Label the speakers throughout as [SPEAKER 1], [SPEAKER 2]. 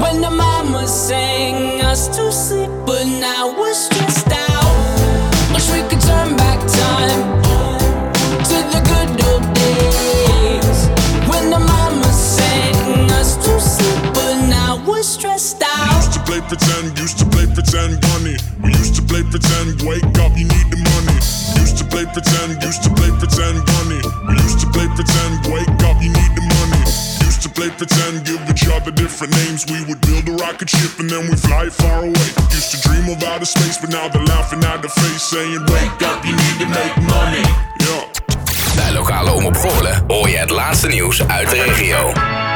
[SPEAKER 1] when the mama sang us to sleep, but now we're stressed out. Wish we could turn back time to the good old days when the mama sang us to sleep, but now we're stressed out.
[SPEAKER 2] Used to play pretend, used to play pretend, bunny. We used to play pretend, wake up, you need the money. Used to play pretend, used to play pretend, bunny. We used to play pretend, play pretend, give each other different names. We would build a rocket ship and then we fly far away. Used to dream of outer space, but now they're laughing at the face, saying, Wake up, you need to make money. Yeah.
[SPEAKER 3] Bij lokale omroep Goorlen hoor je het laatste nieuws uit de regio.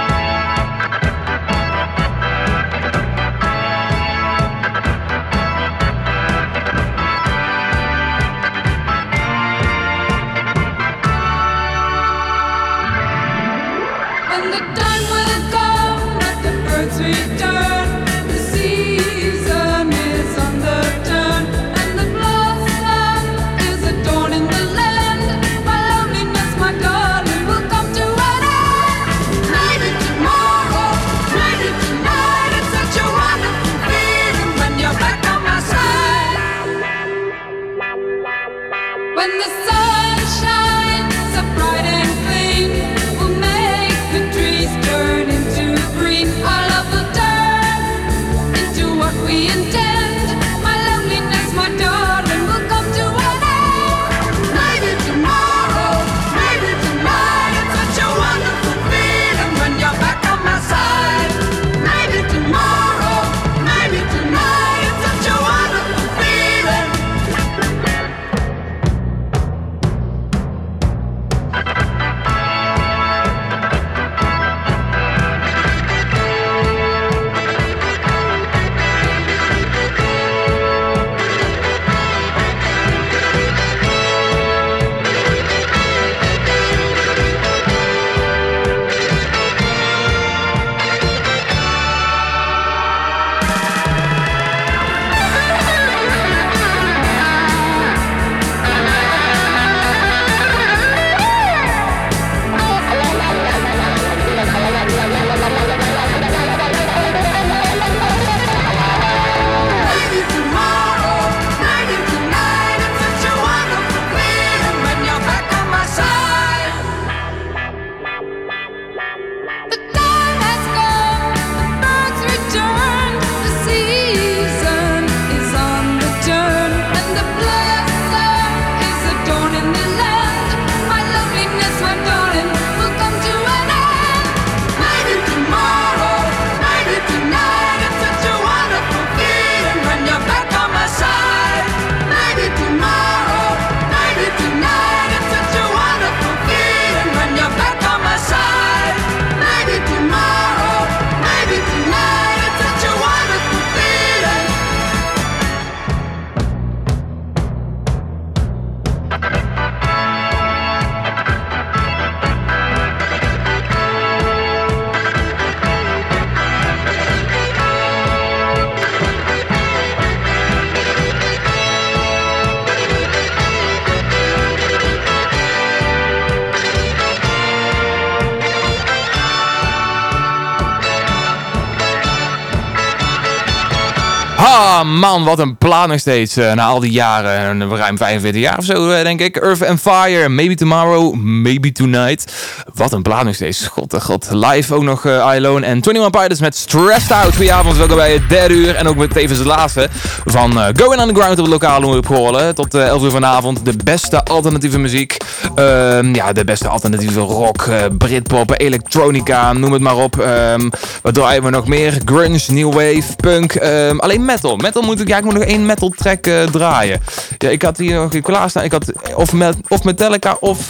[SPEAKER 4] Man, wat een plaat nog steeds. eh, na al die jaren, eh, ruim 45 jaar of zo eh, denk ik. Earth and Fire, Maybe Tomorrow, Maybe Tonight. Wat een plaat nog steeds. God, god. Live ook nog uh, Alone en 21 Pilots met Stressed Out. Goedenavond, welkom bij het derde uur. En ook met tevens het laatste van Going Underground op het lokale omroep. Tot eh 11 uur vanavond. De beste alternatieve muziek. Ehm, ja, de beste alternatieve rock, Britpop, elektronica, noem het maar op. Ehm wat draaien we nog meer? Grunge, New Wave, Punk. ehm, alleen metal. Metal moet ik, ja, ik moet nog één metal track eh, draaien. Ja, ik had hier nog klaarstaan. Ik had of, met, of Metallica of...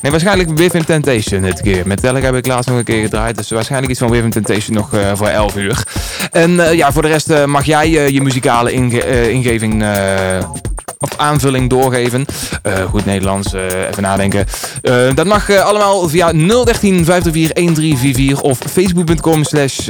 [SPEAKER 4] Nee, waarschijnlijk Within Temptation dit keer. Metallica heb ik laatst nog een keer gedraaid. Dus waarschijnlijk iets van Within Temptation nog eh, voor 11 uur. En eh, ja, voor de rest mag jij je muzikale inge- ingeving of aanvulling doorgeven. Eh, goed Nederlands, eh, even nadenken. Eh, dat mag allemaal via 013 504 1344 of facebook.com slash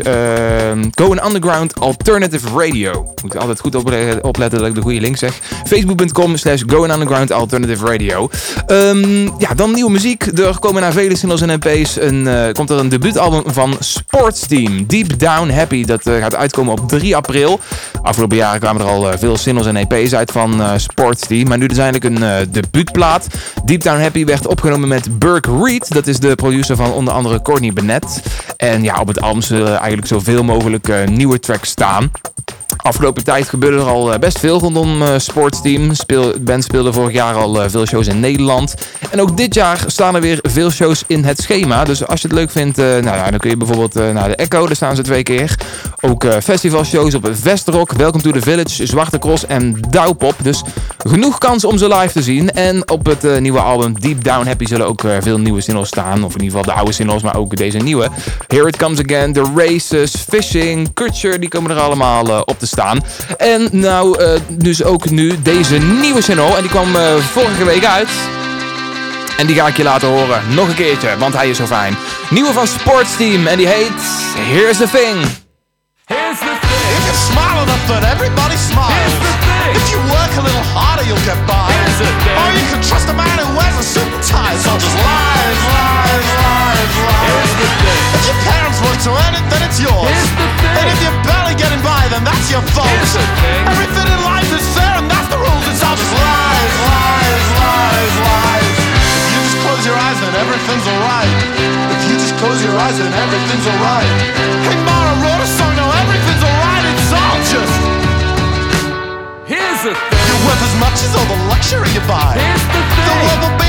[SPEAKER 4] Going Underground Alternative Radio. Moet altijd goed opletten dat ik de goede link zeg. Facebook.com slash Going Underground Alternative Radio. Ehm, ja, dan nieuwe muziek. Er komen na vele singles en MP's een, komt er een debuutalbum van Sports Team. Deep Down Happy. Dat gaat uitkomen op 3 april. Afgelopen jaren kwamen er al eh, veel singles en EP's uit van eh Sports Team. Maar nu dus eindelijk een eh, debuutplaat. Deep Down Happy werd opgenomen met Burke Reed. Dat is de producer van onder andere Courtney Bennett. En ja, op het album zullen eigenlijk zoveel mogelijk nieuwe tracks staan. Afgelopen tijd gebeurde er al best veel rondom Sportsteam. Speel, band speelde vorig jaar al veel shows in Nederland. En ook dit jaar staan er weer veel shows in het schema. Dus als je het leuk vindt, nou ja, dan kun je bijvoorbeeld naar de Echo. Daar staan ze twee keer. Ook festivalshows op Vestrock, Welcome to the Village, Zwarte Cross en Douwpop. Dus genoeg kans om ze live te zien. En op het eh, nieuwe album Deep Down Happy zullen ook eh, veel nieuwe singles staan. Of in ieder geval de oude singles, maar ook deze nieuwe. Here It Comes Again, The Races, Fishing, Kutcher, die komen er allemaal eh, op te staan. En nou, dus ook nu deze nieuwe single. En die kwam vorige week uit. En die ga ik je laten horen. Nog een keertje, want hij is zo fijn. Nieuwe van Sportsteam en die heet Here's the Thing.
[SPEAKER 5] Here's the thing.
[SPEAKER 6] If you smile enough, then everybody smiles.
[SPEAKER 5] Here's the thing.
[SPEAKER 6] If you work a little harder, you'll get by.
[SPEAKER 5] Here's the thing.
[SPEAKER 6] Or you can trust a man who wears a suit and tie. All just lies, lies, lies,
[SPEAKER 5] Here's
[SPEAKER 6] lies.
[SPEAKER 5] the thing.
[SPEAKER 6] If your parents work to earn it, then it's yours.
[SPEAKER 5] Here's the thing.
[SPEAKER 6] And if you're barely getting by, then that's your fault.
[SPEAKER 5] Here's the thing.
[SPEAKER 6] Everything in life is fair, and that's the rules. It's all just lies, lies, lies, lies. If you just close your eyes, then everything's alright. If you just close your eyes, then everything's alright. Hey, Mara wrote a
[SPEAKER 5] Here's the thing.
[SPEAKER 6] You're worth as much as all the luxury you buy.
[SPEAKER 5] Here's the
[SPEAKER 6] The
[SPEAKER 5] thing.
[SPEAKER 6] world will be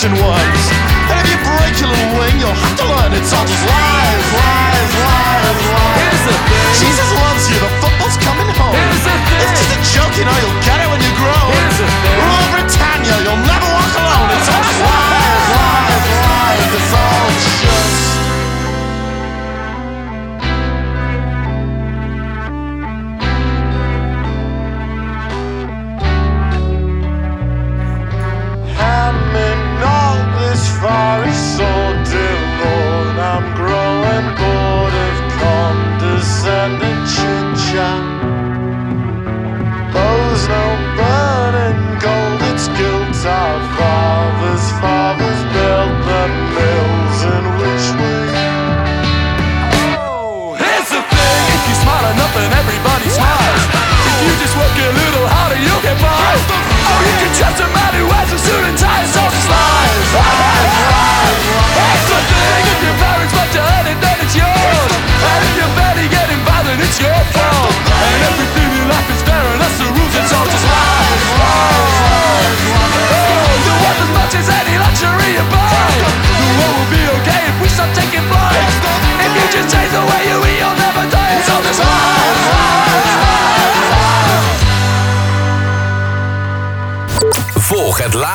[SPEAKER 6] catching worms. And if you break your little wing, you'll have to learn it's all just lies, lies, lies, lies.
[SPEAKER 5] Here's the thing.
[SPEAKER 6] Jesus loves you, the football's coming home.
[SPEAKER 5] Here's the thing.
[SPEAKER 6] It's just a joke, you know, you'll get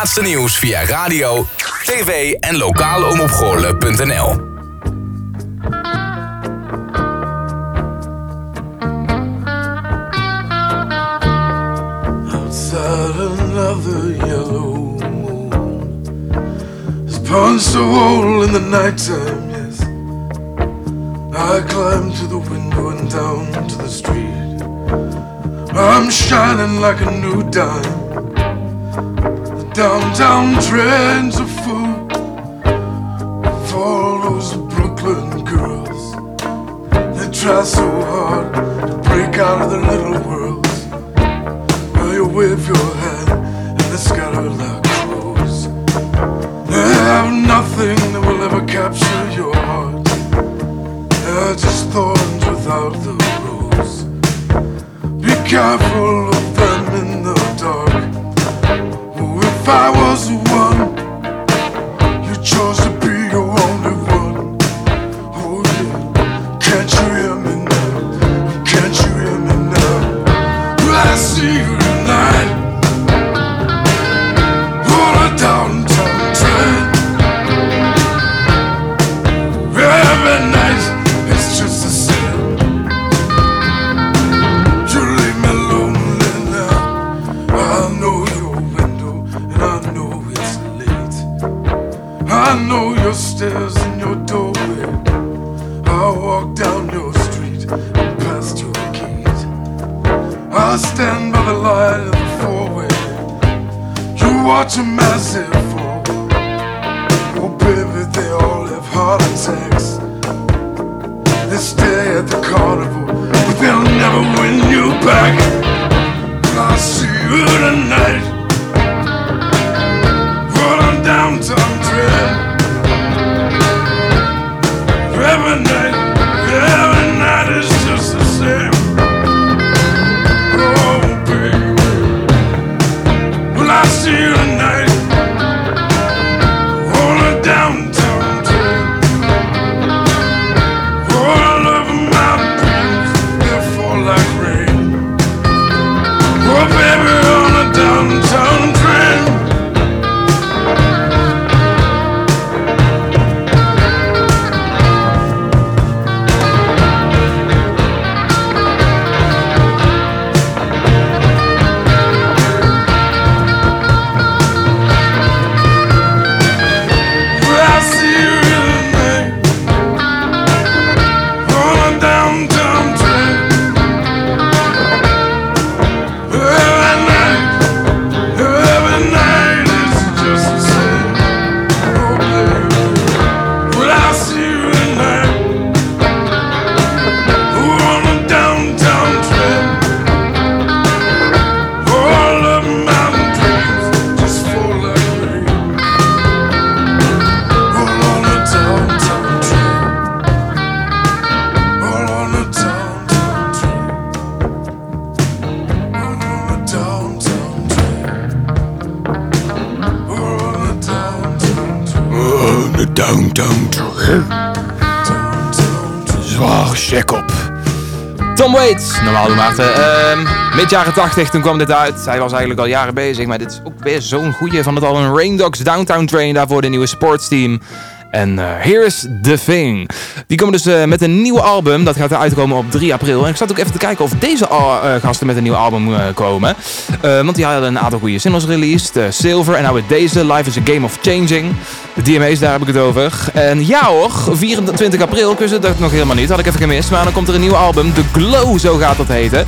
[SPEAKER 3] laatste nieuws via radio, tv en lokaleomopgoorlen.nl.
[SPEAKER 7] Outside another yellow moon has punched a hole in the nighttime, yes. I climb to the window and down to the street. I'm shining like a new dime. The downtown trends are full for all those Brooklyn girls. They try so hard to break out of their little worlds. Well, you wave your hand and they scatter like crows. They have nothing that will ever capture your heart. They're just thorns without the rose.
[SPEAKER 8] Be
[SPEAKER 7] careful Maarten. Ehm mid jaren 80, toen kwam dit uit. Hij was eigenlijk al jaren bezig, maar dit is ook weer zo'n goeie van het album Rain Dogs Downtown Train. Daarvoor de nieuwe sportsteam. En eh, Here's the Thing. Die komen dus eh, met een nieuw album. Dat gaat er uitkomen op 3 april. En ik zat ook even te kijken of deze eh, gasten met een nieuw album komen. Want die hadden een aantal goede singles released. Silver en nou met deze. Life is a Game of Changing. De DMA's, daar heb ik het over. En ja hoor, 24 april. Ik wist het nog helemaal niet. Had ik even gemist. Maar dan komt er een nieuw album. The Glow, zo gaat dat heten.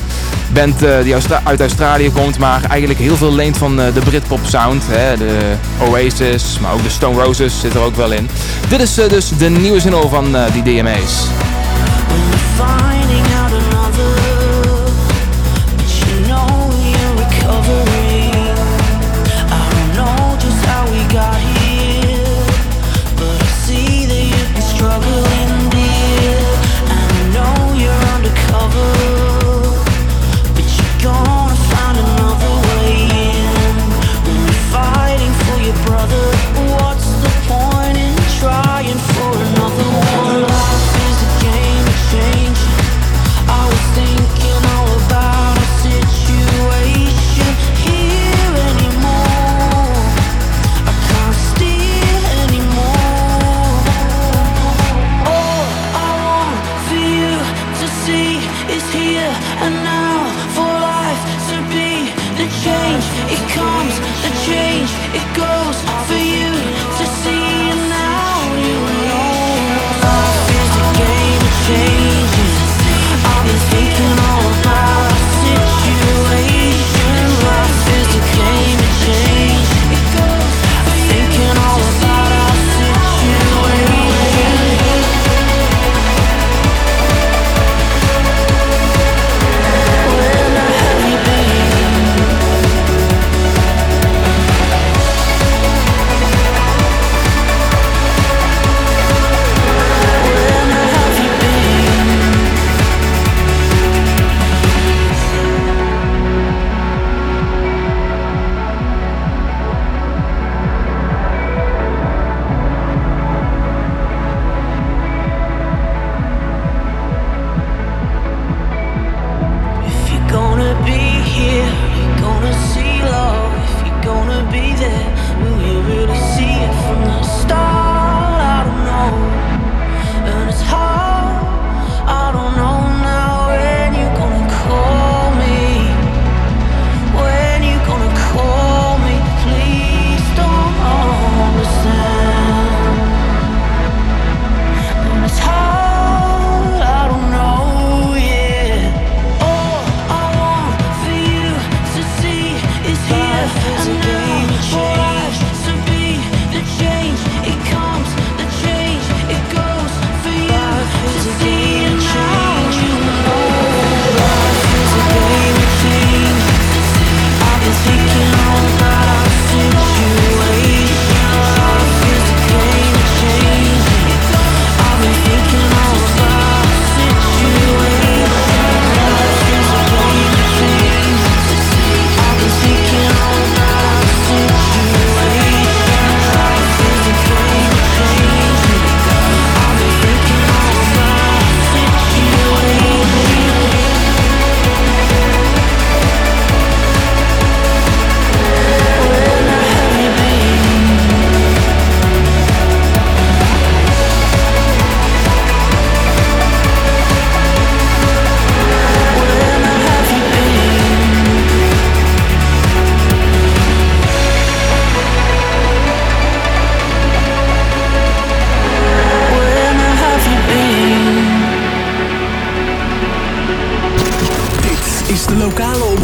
[SPEAKER 7] Band eh, die uit Australië komt. Maar eigenlijk heel veel leent van eh, de Britpop sound. Hè? De Oasis, maar ook de Stone Roses zit er ook wel in. Dit is eh, dus de nieuwe single van die DMA's.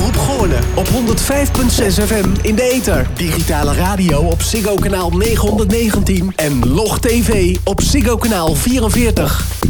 [SPEAKER 9] Omroep op 105.6
[SPEAKER 10] FM in de ether. Digitale radio op Ziggo kanaal 919 en Log TV op Ziggo kanaal 44.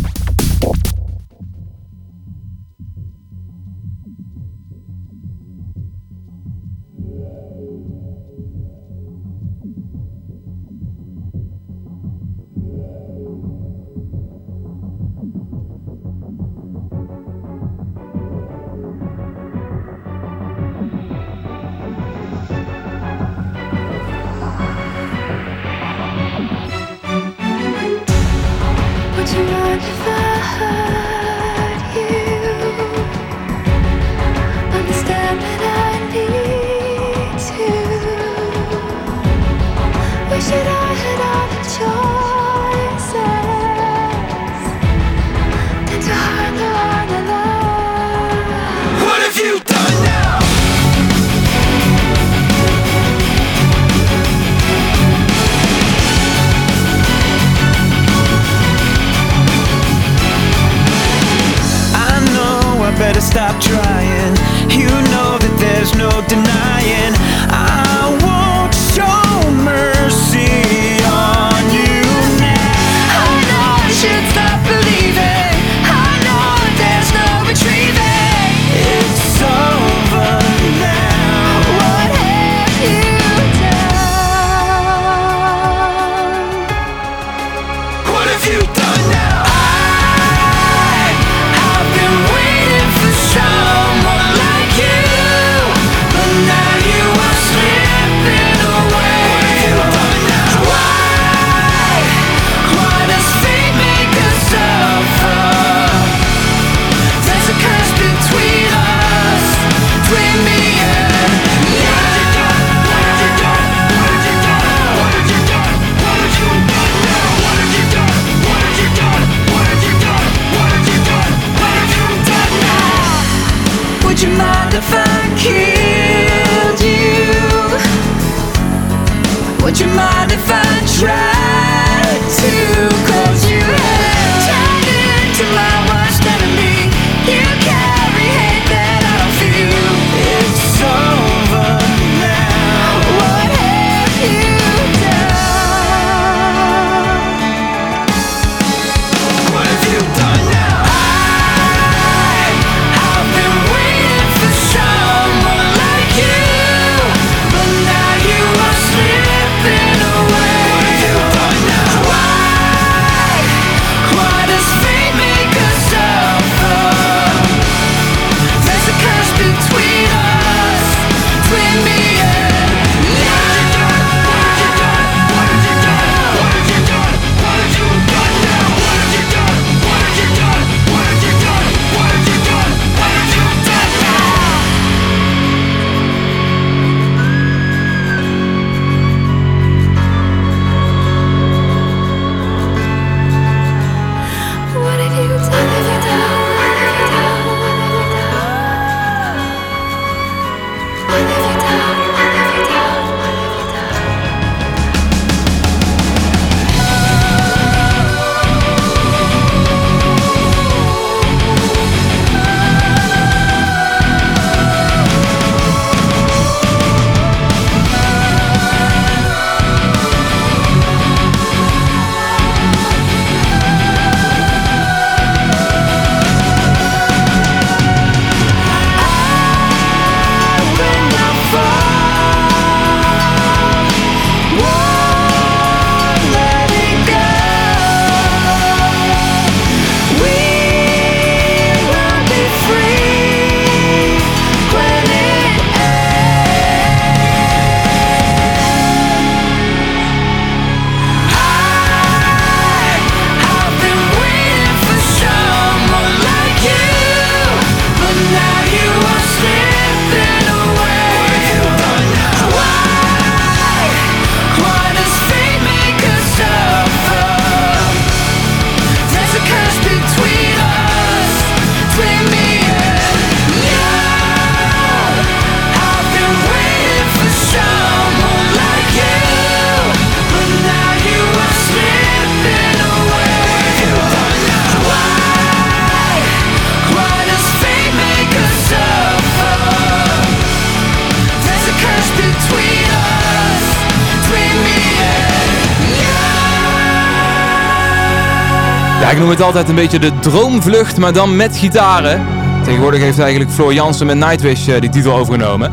[SPEAKER 11] Ik noem het altijd een beetje de droomvlucht, maar dan met gitaren. Tegenwoordig heeft eigenlijk Floor Jansen met Nightwish eh, die titel overgenomen.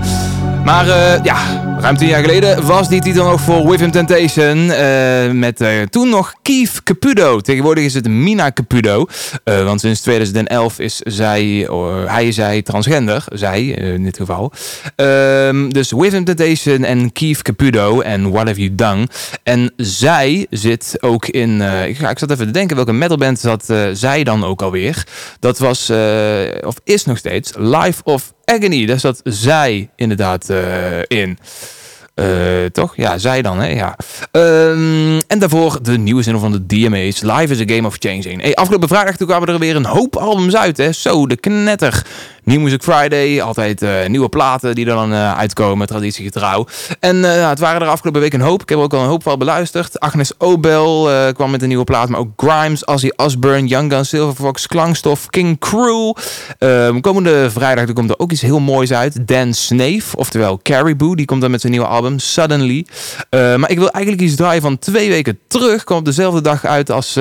[SPEAKER 11] Maar eh, ja, ruim tien jaar geleden was die titel nog voor With Him Temptation. eh, met eh, toen nog Keith Caputo. Tegenwoordig is het Mina Caputo. eh, want sinds 2011 is zij, hij, zij transgender. Zij, in dit geval. Ehm, dus With Him Temptation en Keith Caputo en What Have You Done. En zij zit ook in... ik, ga, ik zat even te denken welke metalband zat zij dan ook alweer. Dat was, of is nog steeds, Life of Agony. Daar zat zij inderdaad eh, in. Eh, toch? Ja, zij dan, hè? Ja. Ehm, en daarvoor de nieuwe zin van de DMA's. Life is a game of changing. Hey, afgelopen vrijdag toen kwamen er weer een hoop albums uit, hè? Zo, de knetter. New Music Friday, altijd eh, nieuwe platen die er dan eh, uitkomen, traditiegetrouw. En eh, het waren er afgelopen week een hoop. Ik heb ook al een hoop van beluisterd. Agnes Obel kwam met een nieuwe plaat, maar ook Grimes, Ozzy Osbourne, Young Gun, Silverfox, Klankstof, King Crew. Ehm, komende vrijdag er komt er ook iets heel moois uit. Dan Snave, oftewel Caribou, die komt dan met zijn nieuwe album, Suddenly. Eh, maar ik wil eigenlijk iets draaien van twee weken terug. Komt op dezelfde dag uit als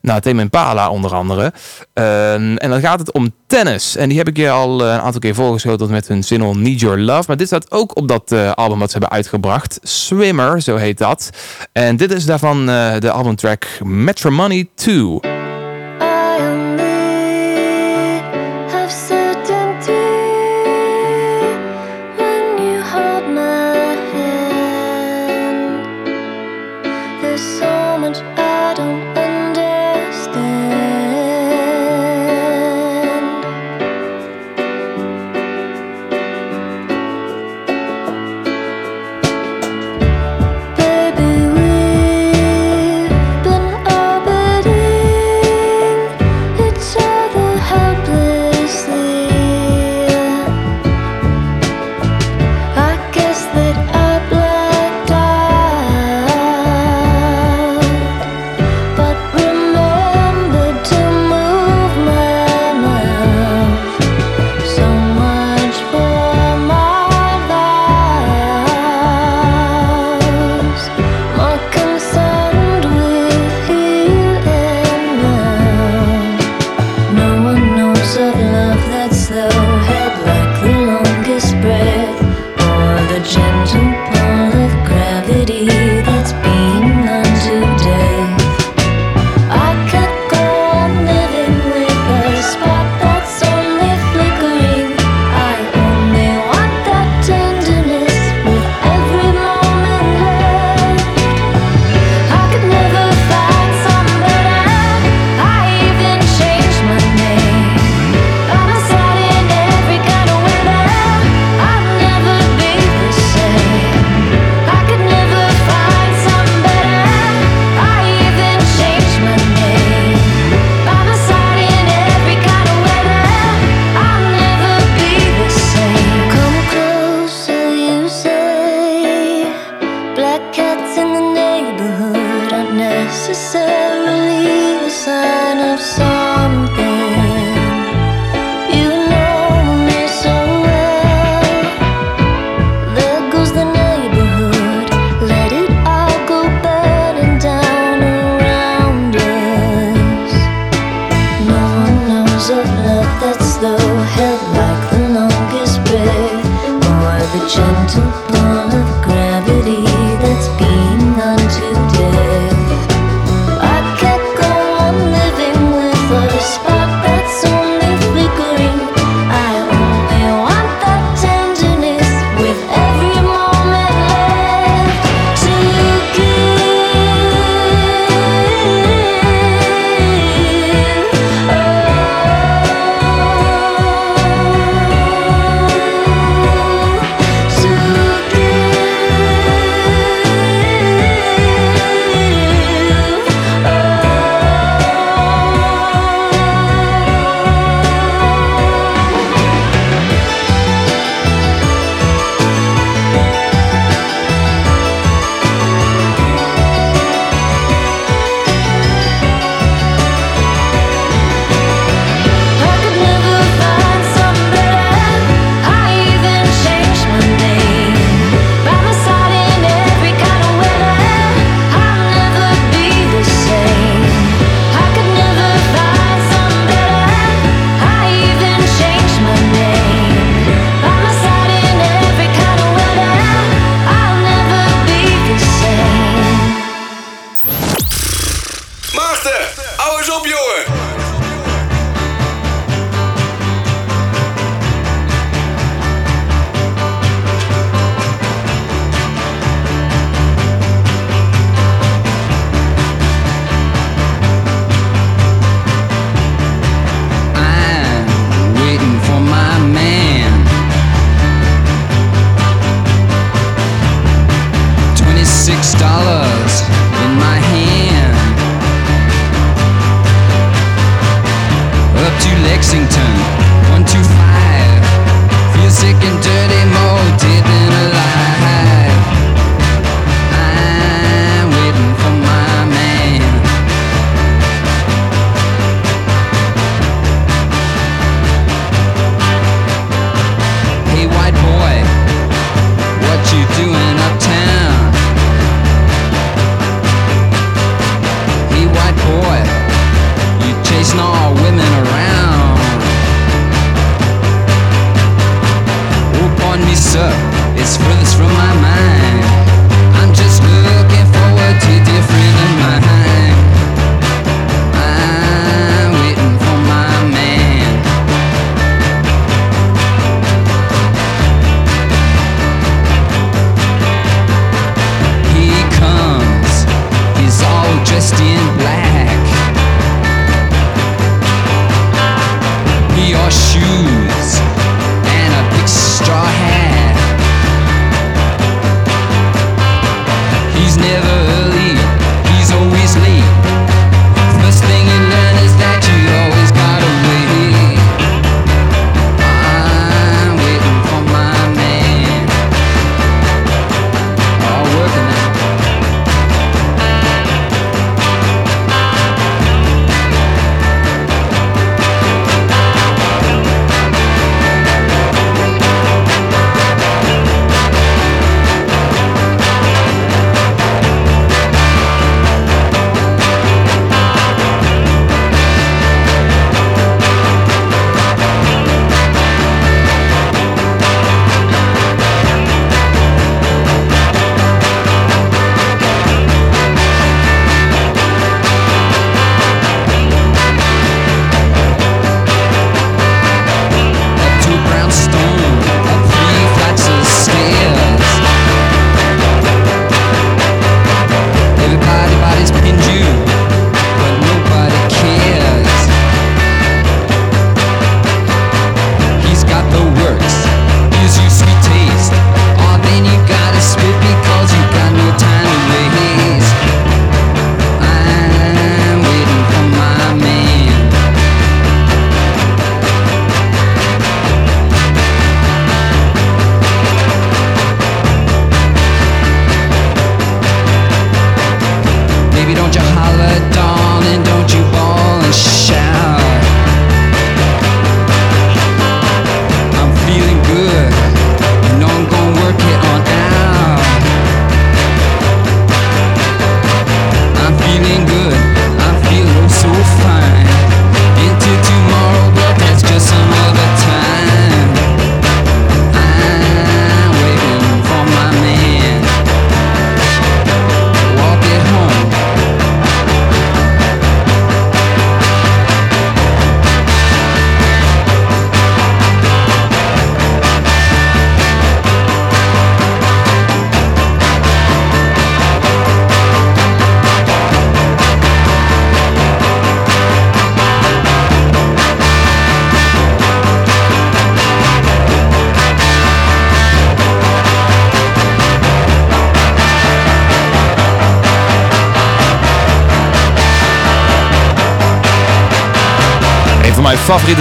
[SPEAKER 11] nou, Tame Impala onder andere. Ehm, en dan gaat het om tennis. En die heb ik je al eh, een aantal keer voorgeschoteld met hun single Need Your Love. Maar dit staat ook op dat eh, album wat ze hebben uitgebracht. Swimmer, zo heet dat. En dit is daarvan eh, de albumtrack Matrimony 2.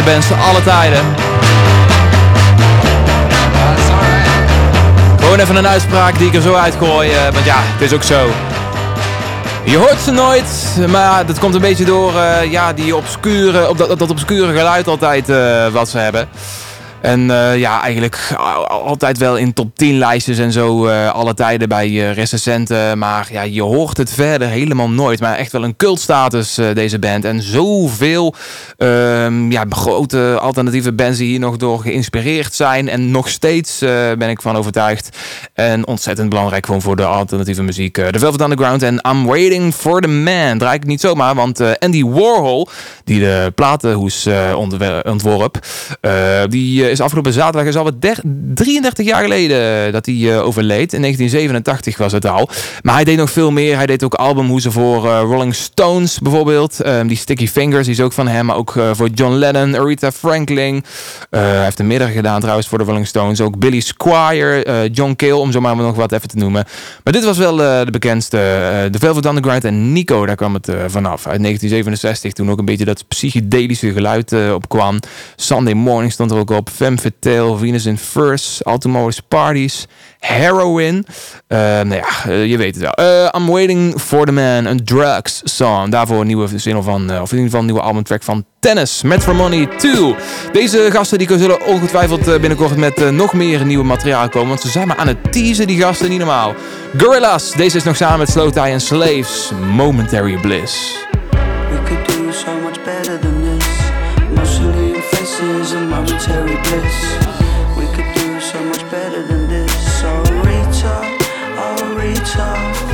[SPEAKER 4] bands van alle tijden. Gewoon even een uitspraak die ik er zo uitgooi, uh, want ja, het is ook zo. Je hoort ze nooit, maar dat komt een beetje door eh, ja, die obscure, op dat, dat obscure geluid altijd eh, wat ze hebben. En eh, ja, eigenlijk al- altijd wel in top 10 lijstjes en zo eh, alle tijden bij eh, recensenten. Maar ja, je hoort het verder helemaal nooit. Maar echt wel een cultstatus deze band. En zoveel ehm, ja, grote alternatieve bands die hier nog door geïnspireerd zijn. En nog steeds ben ik van overtuigd. En ontzettend belangrijk gewoon voor de alternatieve muziek. The Velvet Underground en I'm Waiting for the Man. Draai ik niet zomaar, want Andy Warhol, die de platenhoes eh, ontwer- ontworp, die is afgelopen zaterdag, is alweer der- 33 jaar geleden dat hij eh, overleed. In 1987 was het al. Maar hij deed nog veel meer. Hij deed ook albumhoesen voor eh, Rolling Stones bijvoorbeeld. Ehm, die Sticky Fingers, die is ook van hem. Maar ook eh, voor John Lennon, Aretha Franklin. Hij heeft er meerdere gedaan trouwens voor de Rolling Stones. Ook Billy Squire, John Cale, om zo maar nog wat even te noemen. Maar dit was wel de bekendste. The Velvet Underground en Nico, daar kwam het vanaf. Uit 1967, toen ook een beetje dat psychedelische geluid opkwam. Sunday Morning stond er ook op. Femme Fatale, Venus in First, Automotive Parties, Heroin. Eh, nou ja, eh, je weet het wel. Eh, I'm Waiting for the Man, een drugs song. Daarvoor een nieuwe single van, of in ieder geval een nieuwe albumtrack van Tennis, Matrimony 2. Deze gasten die zullen ongetwijfeld binnenkort met nog meer nieuwe materiaal komen. Want ze zijn maar aan het teasen, die gasten, niet normaal. Gorillas, deze is nog samen met Slow Tie en Slaves, Momentary Bliss.
[SPEAKER 12] Momentary bliss. We could do so much better than this. So Rita, oh Rita.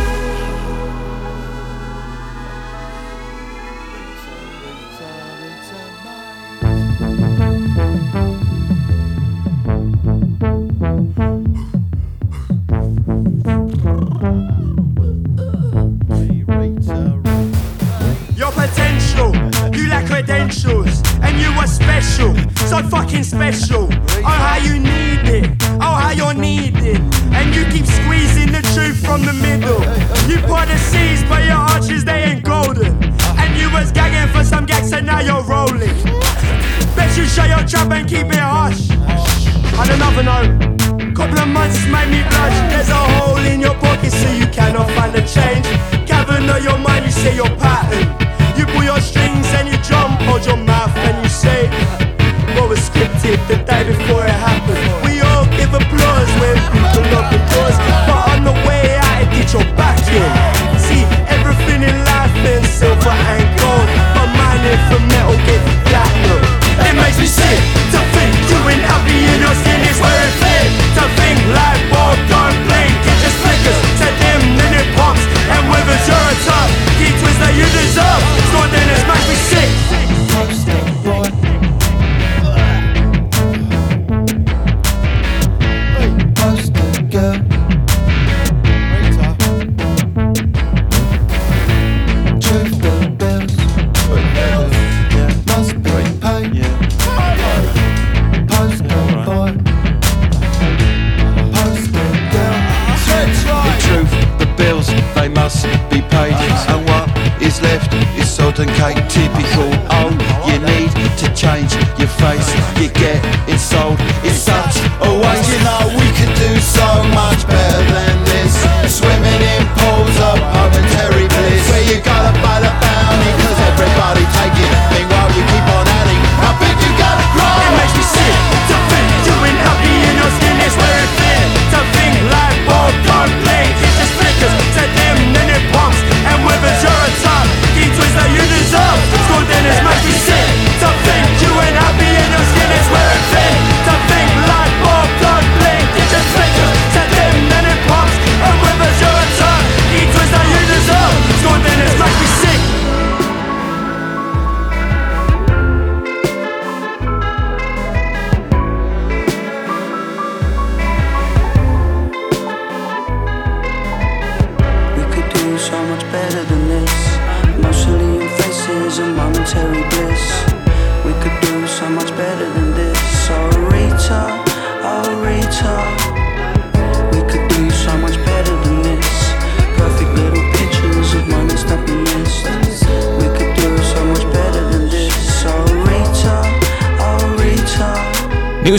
[SPEAKER 13] Your potential, you lack credentials, and you are special, so fucking special. Oh, how you need it, oh, how you're needed, and you keep squeezing the truth from the middle. You pour the seeds, but your arches they ain't golden, and you was gagging for some gags, and now you're rolling. Bet you shut your trap and keep it hush. On another note, couple of months made me blush. There's a hole in your pocket, so you cannot find the change. Cavern of your mind, you say your pattern. You pull your strings and you jump, hold your mouth and you say what was scripted the day before it happened. We all give applause when people open doors, but on the way out, it get your back in. See, everything in life is silver and gold, but mine is for metal, get platinum. It makes me sick to think you ain't happy in your skin is where it. To think ball gone blink, it just flickers. To them, then it pops, and withers you're a top. Key twist that you deserve. Score then it makes me sick.
[SPEAKER 14] Is sod and cake. Typical.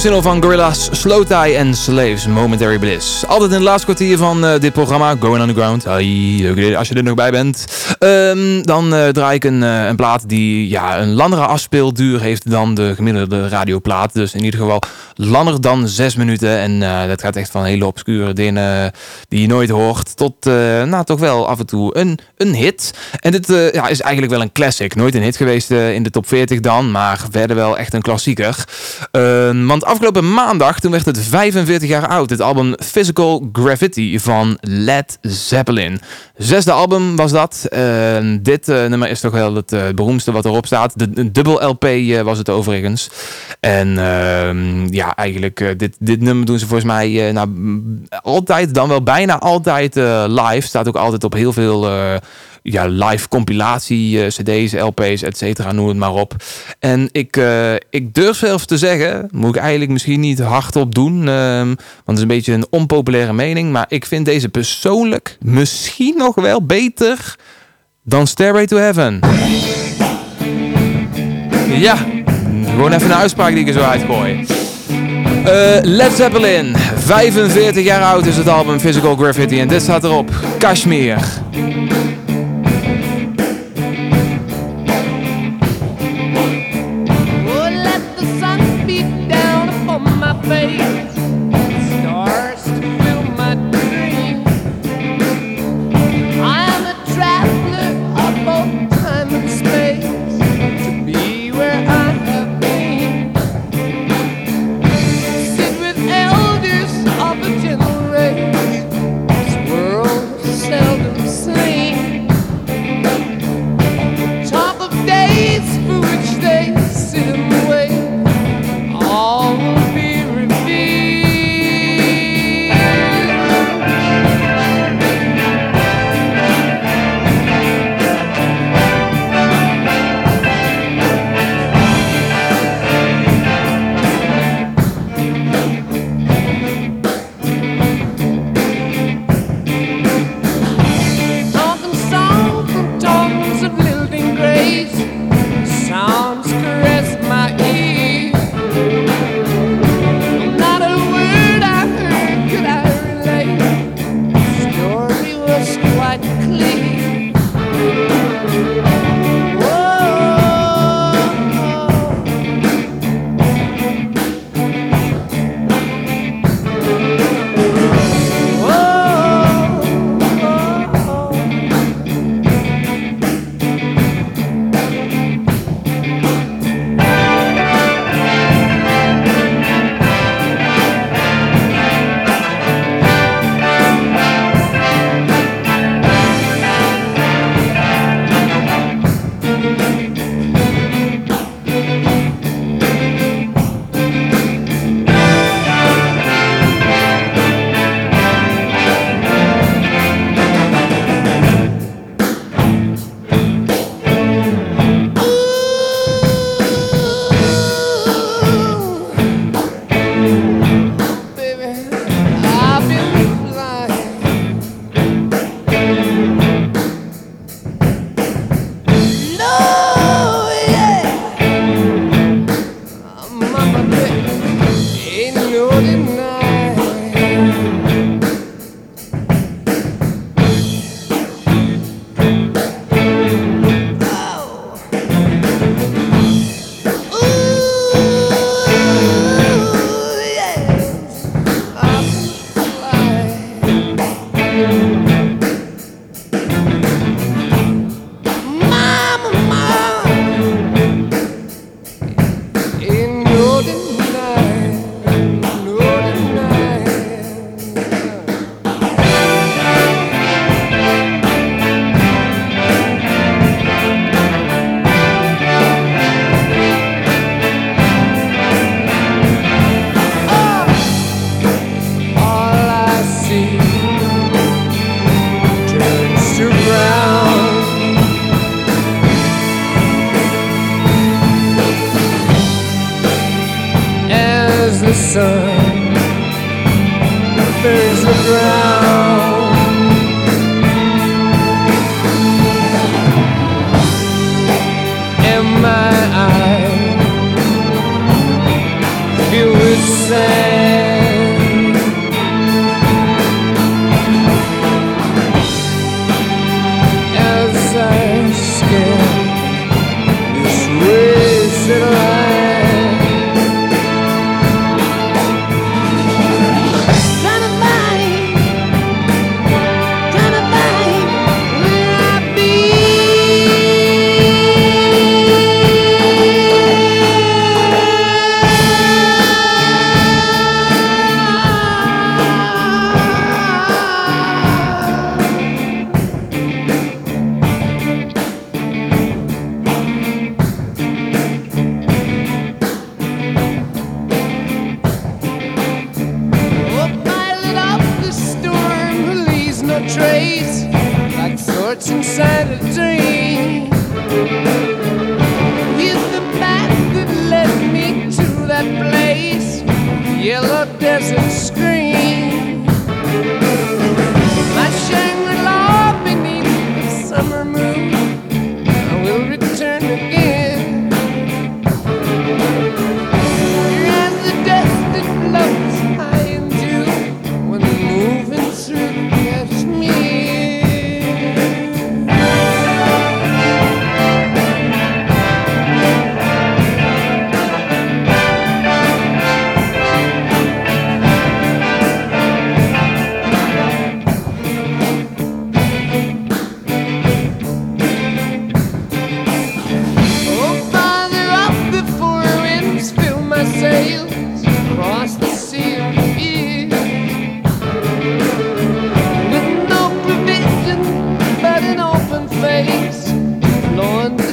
[SPEAKER 4] Single van Gorillaz, Slow Tie en Slaves, Momentary Bliss. Altijd in het laatste kwartier van eh, dit programma, Going Underground. Hey, leuk idee als je er nog bij bent. Ehm, dan eh, draai ik een, eh, een plaat die ja, een langere afspeelduur heeft dan de gemiddelde radioplaat. Dus in ieder geval langer dan zes minuten. En eh, dat gaat echt van hele obscure dingen die je nooit hoort. Tot, nou toch wel af en toe een, een hit. En dit ja, is eigenlijk wel een classic. Nooit een hit geweest in de top 40 dan. Maar verder wel echt een klassieker. Ehm, want afgelopen maandag, toen werd het 45 jaar oud. Het album Physical Graffiti van Led Zeppelin. Zesde album was dat. Dit eh, nummer is toch wel het eh, beroemdste wat erop staat. De, dubbel LP eh, was het overigens. En ehm, ja, eigenlijk dit, dit nummer doen ze volgens mij nou, altijd, dan wel bijna altijd live. Staat ook altijd op heel veel ja, live compilatie, cd's, lp's, et cetera, noem het maar op. En ik, ik durf zelfs te zeggen, moet ik eigenlijk misschien niet hardop doen, ehm, want het is een beetje een onpopulaire mening, maar ik vind deze persoonlijk misschien nog wel beter dan Stairway to Heaven. Ja, gewoon even een uitspraak die ik er zo uitgooi. Eh, Led Zeppelin, 45 jaar oud is het album Physical Graffiti en dit staat erop, Kashmir.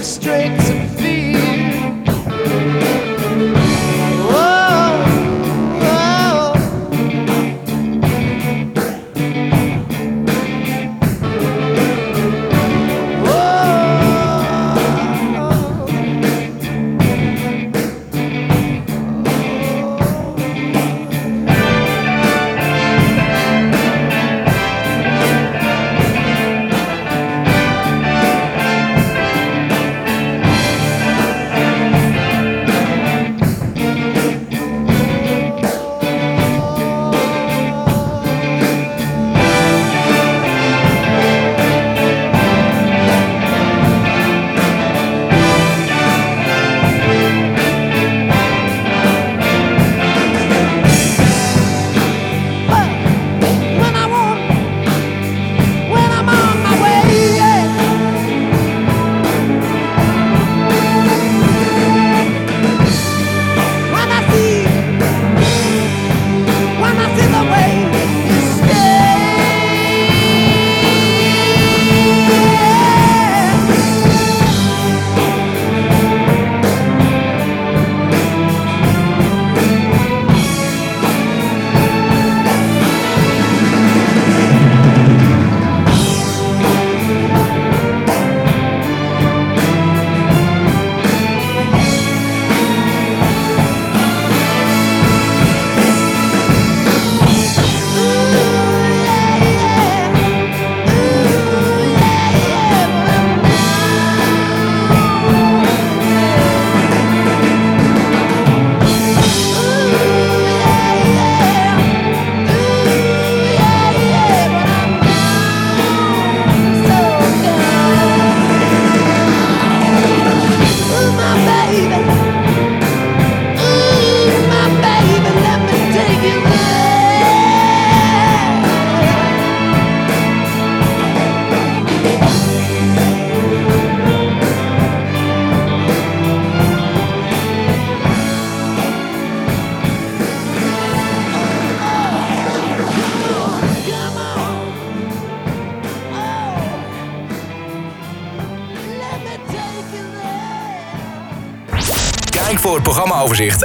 [SPEAKER 15] It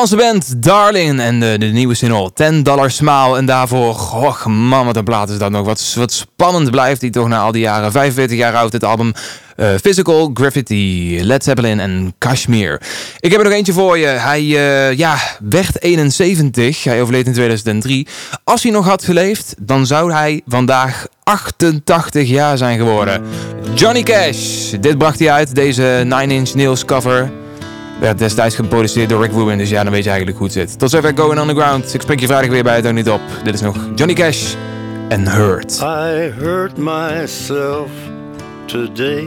[SPEAKER 4] Nederlandse band Darling en de, de nieuwe single 10 Dollar Smile. En daarvoor, och man, wat een plaat is dat nog. Wat, spannend blijft die toch na al die jaren. 45 jaar oud, het album eh, Physical, Graffiti, Led Zeppelin en Kashmir. Ik heb er nog eentje voor je. Hij eh, ja, werd 71, hij overleed in 2003. Als hij nog had geleefd, dan zou hij vandaag 88 jaar zijn geworden. Johnny Cash, dit bracht hij uit, deze 9 Inch Nails cover. Werd destijds geproduceerd door Rick Rubin, dus ja, dan weet je eigenlijk hoe het zit. Tot zover Going Underground. Ik spreek je vrijdag weer bij het ook niet op. Dit is nog Johnny Cash en Hurt.
[SPEAKER 16] I hurt myself today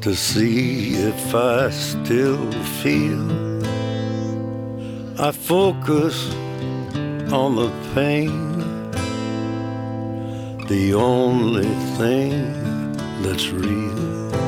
[SPEAKER 16] to see if I still feel. I focus on the pain, the only thing that's real.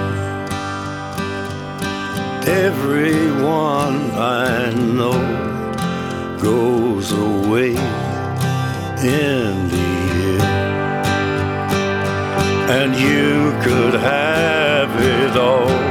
[SPEAKER 16] Everyone I know goes away in the end. And you could have it all.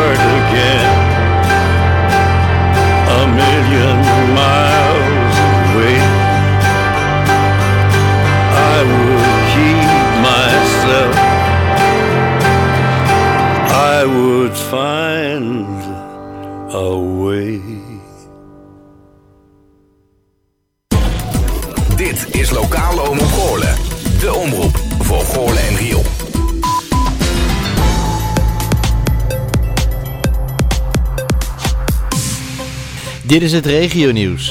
[SPEAKER 16] would find a way.
[SPEAKER 3] Dit is Lokale Omroep Goorlen. De omroep voor Goorlen en Riel.
[SPEAKER 17] Dit is het regionieuws.